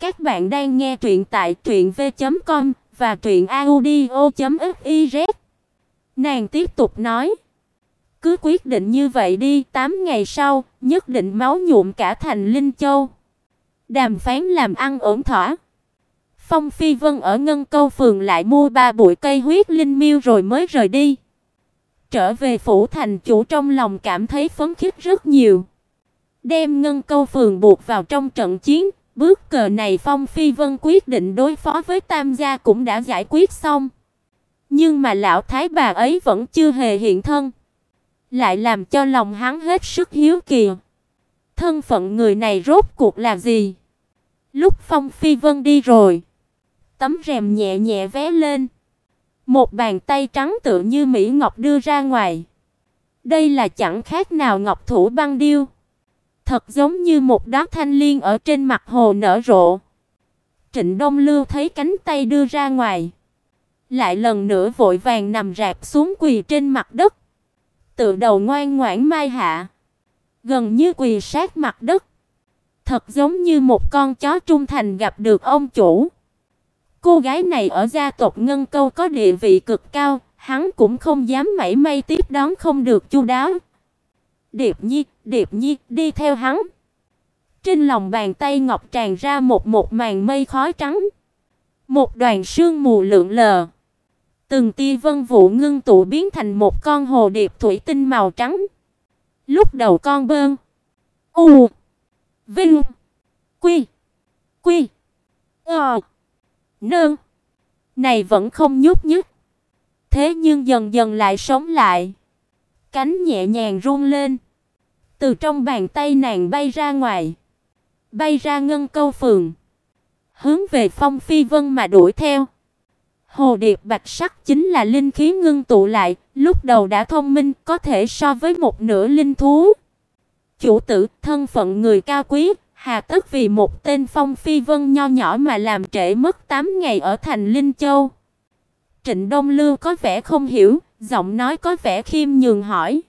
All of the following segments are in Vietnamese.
Các bạn đang nghe truyện tại truyệnv.com và truyệnaudio.fiz. Nàng tiếp tục nói: "Cứ quyết định như vậy đi, 8 ngày sau, nhất định máu nhuộm cả thành Linh Châu." Đàm phán làm ăn ổn thỏa. Phong Phi Vân ở Ngân Câu phường lại mua ba bụi cây huyết linh miêu rồi mới rời đi. Trở về phủ thành chủ trong lòng cảm thấy phấn khích rất nhiều. Đem Ngân Câu phường buộc vào trong trận chiến, bước cờ này Phong Phi Vân quyết định đối phó với Tam gia cũng đã giải quyết xong. Nhưng mà lão thái bà ấy vẫn chưa hề hiện thân, lại làm cho lòng hắn hết sức hiếu kỳ. Thân phận người này rốt cuộc là gì? Lúc Phong Phi Vân đi rồi, tấm rèm nhẹ nhẹ vé lên. Một bàn tay trắng tựa như mỹ ngọc đưa ra ngoài. Đây là chẳng khác nào ngọc thủ băng điêu, thật giống như một đóa thanh liên ở trên mặt hồ nở rộ. Trịnh Đông Lưu thấy cánh tay đưa ra ngoài, lại lần nữa vội vàng nằm rạp xuống quỳ trên mặt đất, tự đầu ngoan ngoãn mai hạ, gần như quỳ sát mặt đất, thật giống như một con chó trung thành gặp được ông chủ. Cô gái này ở gia tộc Ngân Câu có địa vị cực cao, hắn cũng không dám mảy may tiếp đón không được chu đáo. Điệp Nhi, Điệp Nhi đi theo hắn. Trên lòng bàn tay ngọc tràn ra một một màn mây khói trắng, một đoàn sương mù lượn lờ. Từng tia vân vụ ngưng tụ biến thành một con hồ điệp thủy tinh màu trắng. Lúc đầu con bơn, u, vinh, quy, quy, ờ, nương, này vẫn không nhúc nhích. Thế nhưng dần dần lại sống lại, cánh nhẹ nhàng rung lên. Từ trong bàn tay nàng bay ra ngoài, bay ra ngân câu phường, hướng về Phong Phi Vân mà đuổi theo. Hồ điệp bạch sắc chính là linh khí ngưng tụ lại, lúc đầu đã thông minh, có thể so với một nửa linh thú. Chủ tử, thân phận người cao quý, hà tất vì một tên Phong Phi Vân nho nhỏ mà làm trễ mất 8 ngày ở thành Linh Châu. Trịnh Đông Lưu có vẻ không hiểu, giọng nói có vẻ khiêm nhường hỏi.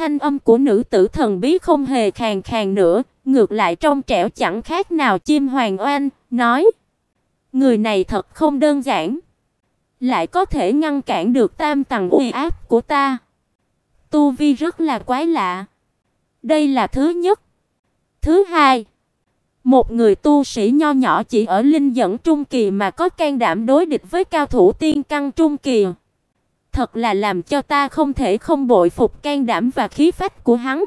Thanh âm của nữ tử thần bí không hề khàn khàn nữa, ngược lại trong trẻo chẳng khác nào chim hoàng oanh, nói: "Người này thật không đơn giản, lại có thể ngăn cản được tam tầng uy áp của ta. Tu vi rất là quái lạ. Đây là thứ nhất. Thứ hai, một người tu sĩ nho nhỏ chỉ ở linh dẫn trung kỳ mà có can đảm đối địch với cao thủ tiên căn trung kỳ. Thật là làm cho ta không thể không bội phục can đảm và khí phách của hắn.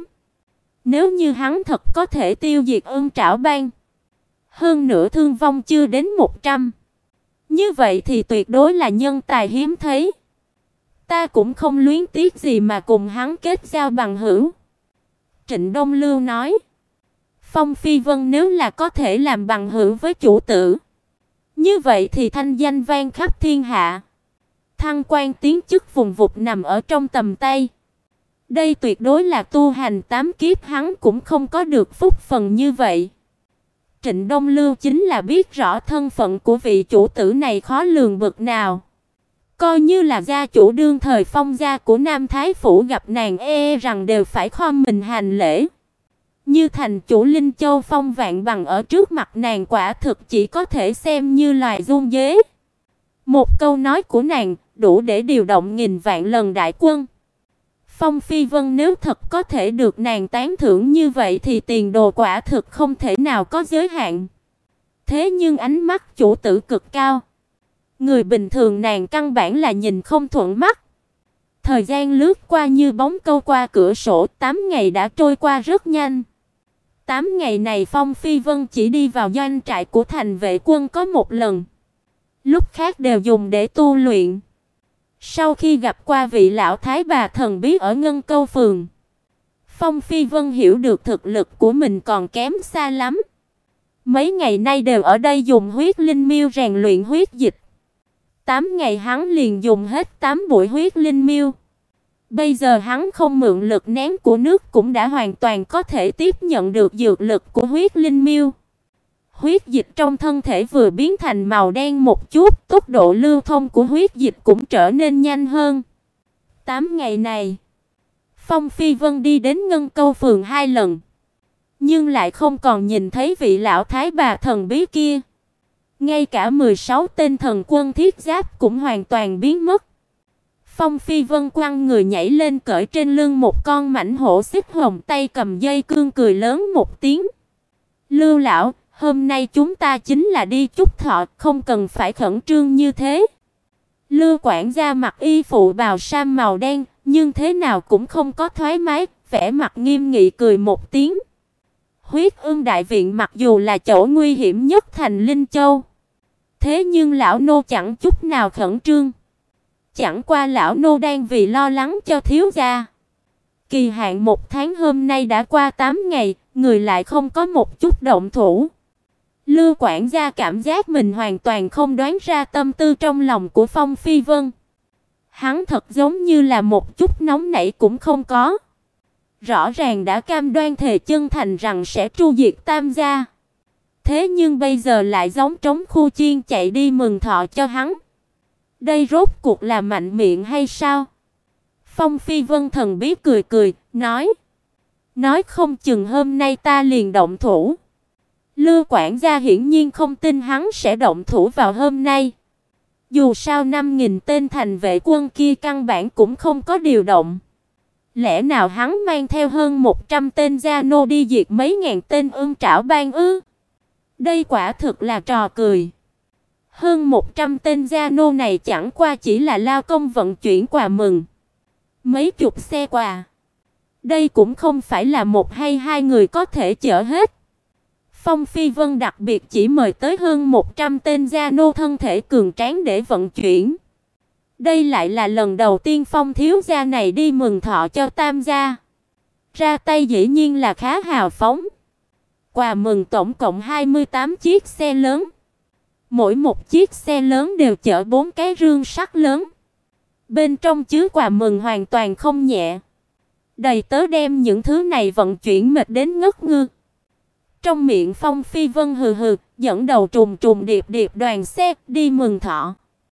Nếu như hắn thật có thể tiêu diệt Ưng Trảo Bang, hơn nữa thương vong chưa đến 100, như vậy thì tuyệt đối là nhân tài hiếm thấy. Ta cũng không luyến tiếc gì mà cùng hắn kết giao bằng hữu." Trịnh Đông Lưu nói. Phong Phi Vân nếu là có thể làm bằng hữu với chủ tử, như vậy thì thanh danh vang khắp thiên hạ thăng quan tiến chức vùng vụt nằm ở trong tầm tay. Đây tuyệt đối là tu hành tám kiếp hắn cũng không có được phúc phần như vậy. Trịnh Đông Lưu chính là biết rõ thân phận của vị chủ tử này khó lường bực nào. Coi như là gia chủ đương thời phong gia của Nam Thái phủ gặp nàng e, e rằng đều phải khom mình hành lễ. Như thành chủ Linh Châu Phong Vạn bằng ở trước mặt nàng quả thực chỉ có thể xem như loài run dế. Một câu nói của nàng đủ để điều động nghìn vạn lần đại quân. Phong Phi Vân nếu thật có thể được nàng tán thưởng như vậy thì tiền đồ quả thực không thể nào có giới hạn. Thế nhưng ánh mắt chủ tử cực cao. Người bình thường nàng căn bản là nhìn không thuận mắt. Thời gian lướt qua như bóng câu qua cửa sổ, 8 ngày đã trôi qua rất nhanh. 8 ngày này Phong Phi Vân chỉ đi vào doanh trại của thành vệ quân có một lần. Lúc khác đều dùng để tu luyện. Sau khi gặp qua vị lão thái bà thần bí ở Ngân Câu phường, Phong Phi Vân hiểu được thực lực của mình còn kém xa lắm. Mấy ngày nay đều ở đây dùng huyết linh miêu rèn luyện huyết dịch. 8 ngày hắn liền dùng hết 8 buổi huyết linh miêu. Bây giờ hắn không mượn lực nén của nước cũng đã hoàn toàn có thể tiếp nhận được dược lực của huyết linh miêu. Huyết dịch trong thân thể vừa biến thành màu đen một chút, tốc độ lưu thông của huyết dịch cũng trở nên nhanh hơn. 8 ngày này, Phong Phi Vân đi đến Ngân Câu phường hai lần, nhưng lại không còn nhìn thấy vị lão thái bà thần bí kia. Ngay cả 16 tên thần quân thiết giáp cũng hoàn toàn biến mất. Phong Phi Vân quăng người nhảy lên cởi trên lưng một con mảnh hổ xích hồng tay cầm dây cương cười lớn một tiếng. Lưu lão, hôm nay chúng ta chính là đi chúc thọ, không cần phải khẩn trương như thế. Lưu quản gia mặc y phụ bào sam màu đen, nhưng thế nào cũng không có thoải mái, vẻ mặt nghiêm nghị cười một tiếng. Huyết Ưng đại viện mặc dù là chỗ nguy hiểm nhất thành Linh Châu, thế nhưng lão nô chẳng chút nào khẩn trương. Chẳng qua lão nô đang vì lo lắng cho thiếu gia. Kỳ hạn một tháng hôm nay đã qua 8 ngày, người lại không có một chút động thủ. Lưu quản gia cảm giác mình hoàn toàn không đoán ra tâm tư trong lòng của Phong Phi Vân. Hắn thật giống như là một chút nóng nảy cũng không có. Rõ ràng đã cam đoan thề chân thành rằng sẽ tru diệt Tam gia. Thế nhưng bây giờ lại giống trống khu chiên chạy đi mừng thọ cho hắn. Đây rốt cuộc là mạnh miệng hay sao? Phong Phi Vân thần bí cười cười, nói: "Nói không chừng hôm nay ta liền động thủ." Lưu quản gia hiển nhiên không tin hắn sẽ động thủ vào hôm nay. Dù sao 5000 tên thành vệ quân kia căn bản cũng không có điều động. Lẽ nào hắn mang theo hơn 100 tên gia nô đi diệt mấy ngàn tên ương trảo ban ư? Đây quả thực là trò cười. Hơn 100 tên gia nô này chẳng qua chỉ là lao công vận chuyển quà mừng. Mấy chục xe quà. Đây cũng không phải là một hay hai người có thể chở hết. Phong Phi Vân đặc biệt chỉ mời tới hơn 100 tên gia nô thân thể cường tráng để vận chuyển. Đây lại là lần đầu tiên Phong thiếu gia này đi mừng thọ cho Tam gia. Ra tay dĩ nhiên là khá hào phóng. Quà mừng tổng cộng 28 chiếc xe lớn. Mỗi một chiếc xe lớn đều chở bốn cái rương sắt lớn. Bên trong chứa quà mừng hoàn toàn không nhẹ. Đầy tớ đem những thứ này vận chuyển mệt đến ngất ngư. Trong miệng Phong Phi Vân hừ hừ, dẫn đầu trùng trùng điệp điệp đoàn xe đi mừng thọ.